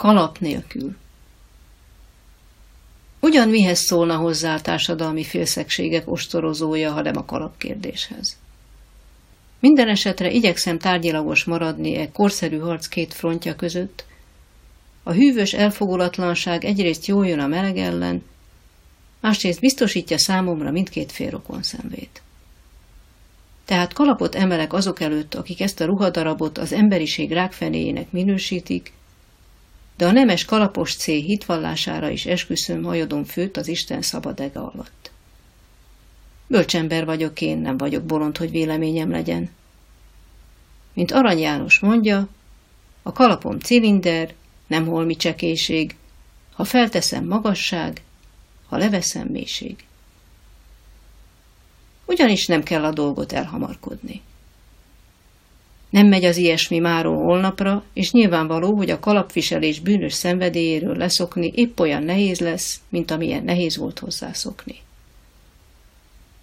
kalap nélkül. Ugyan mihez szólna hozzá a társadalmi félszegségek ostorozója, ha nem a kalapkérdéshez? Minden esetre igyekszem tárgyilagos maradni e korszerű harc két frontja között. A hűvös elfogulatlanság egyrészt jól jön a meleg ellen, másrészt biztosítja számomra mindkét fél rokon szemvét. Tehát kalapot emelek azok előtt, akik ezt a ruhadarabot az emberiség rákfenéjének minősítik, de a nemes kalapos cél hitvallására is esküszöm hajadom főt az Isten szabad ege alatt. Bölcsember vagyok én, nem vagyok bolond, hogy véleményem legyen. Mint Arany János mondja, a kalapom cilinder, nem holmi csekéség, ha felteszem magasság, ha leveszem mélység. Ugyanis nem kell a dolgot elhamarkodni. Nem megy az ilyesmi máról holnapra, és nyilvánvaló, hogy a kalapviselés bűnös szenvedélyéről leszokni épp olyan nehéz lesz, mint amilyen nehéz volt hozzászokni.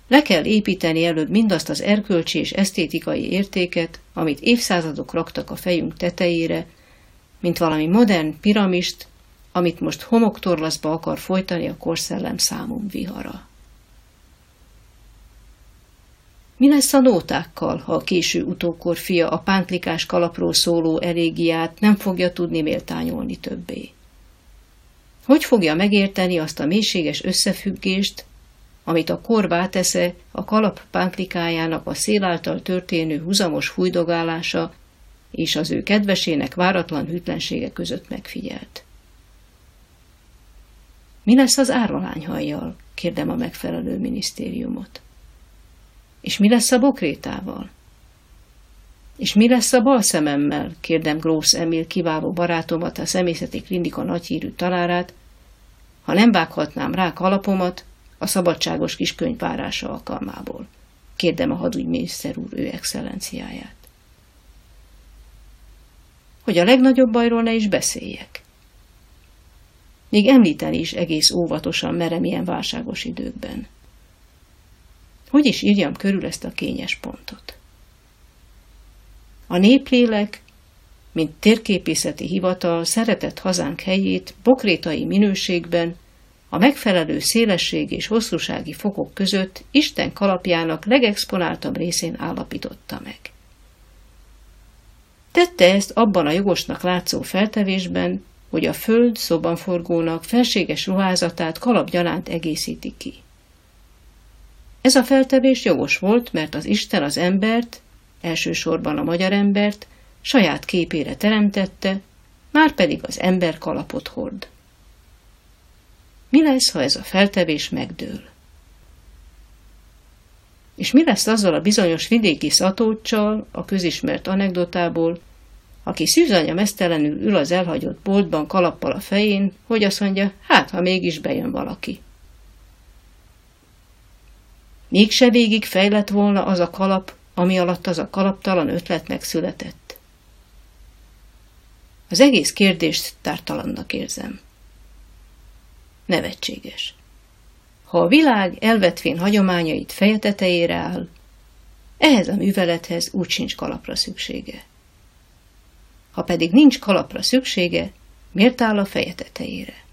Le kell építeni előbb mindazt az erkölcsi és esztétikai értéket, amit évszázadok raktak a fejünk tetejére, mint valami modern piramist, amit most homoktorlaszba akar folytani a korszellem számunk vihara. Mi lesz a nótákkal, ha a késő utókor fia a pántlikás kalapról szóló elégiát nem fogja tudni méltányolni többé? Hogy fogja megérteni azt a mélységes összefüggést, amit a kor vátesze a kalap pántlikájának a szél által történő húzamos fújdogálása és az ő kedvesének váratlan hűtlensége között megfigyelt. Mi lesz az árvalányhajjal? kérdem a megfelelő minisztériumot. És mi lesz a bokrétával? És mi lesz a bal szememmel? kérdem Grósz Emil kiváló barátomat, a szemészeti klinika nagyhírű talárát, ha nem vághatnám rá kalapomat a szabadságos kiskönyv várása alkalmából. Kérdem a hadügyminiszter úr ő excellenciáját. Hogy a legnagyobb bajról ne is beszéljek. Még említeni is egész óvatosan merem ilyen válságos időkben. Hogy is írjam körül ezt a kényes pontot? A néplélek, mint térképészeti hivatal szeretett hazánk helyét bokrétai minőségben, a megfelelő szélesség és hosszúsági fokok között Isten kalapjának legexponáltabb részén állapította meg. Tette ezt abban a jogosnak látszó feltevésben, hogy a föld szobanforgónak felséges ruházatát kalapgyalánt egészíti ki. Ez a feltevés jogos volt, mert az Isten az embert, elsősorban a magyar embert, saját képére teremtette, már pedig az ember kalapot hord. Mi lesz, ha ez a feltevés megdől? És mi lesz azzal a bizonyos vidéki szatóccsal, a közismert anekdotából, aki szűzanya mesztelenül ül az elhagyott boltban kalappal a fején, hogy azt mondja, hát, ha mégis bejön valaki. Mégse végig fejlett volna az a kalap, ami alatt az a kalaptalan ötlet megszületett. Az egész kérdést tártalannak érzem. Nevetséges. Ha a világ elvetvén hagyományait feje tetejére áll, ehhez a művelethez úgy sincs kalapra szüksége. Ha pedig nincs kalapra szüksége, miért áll a feje tetejére?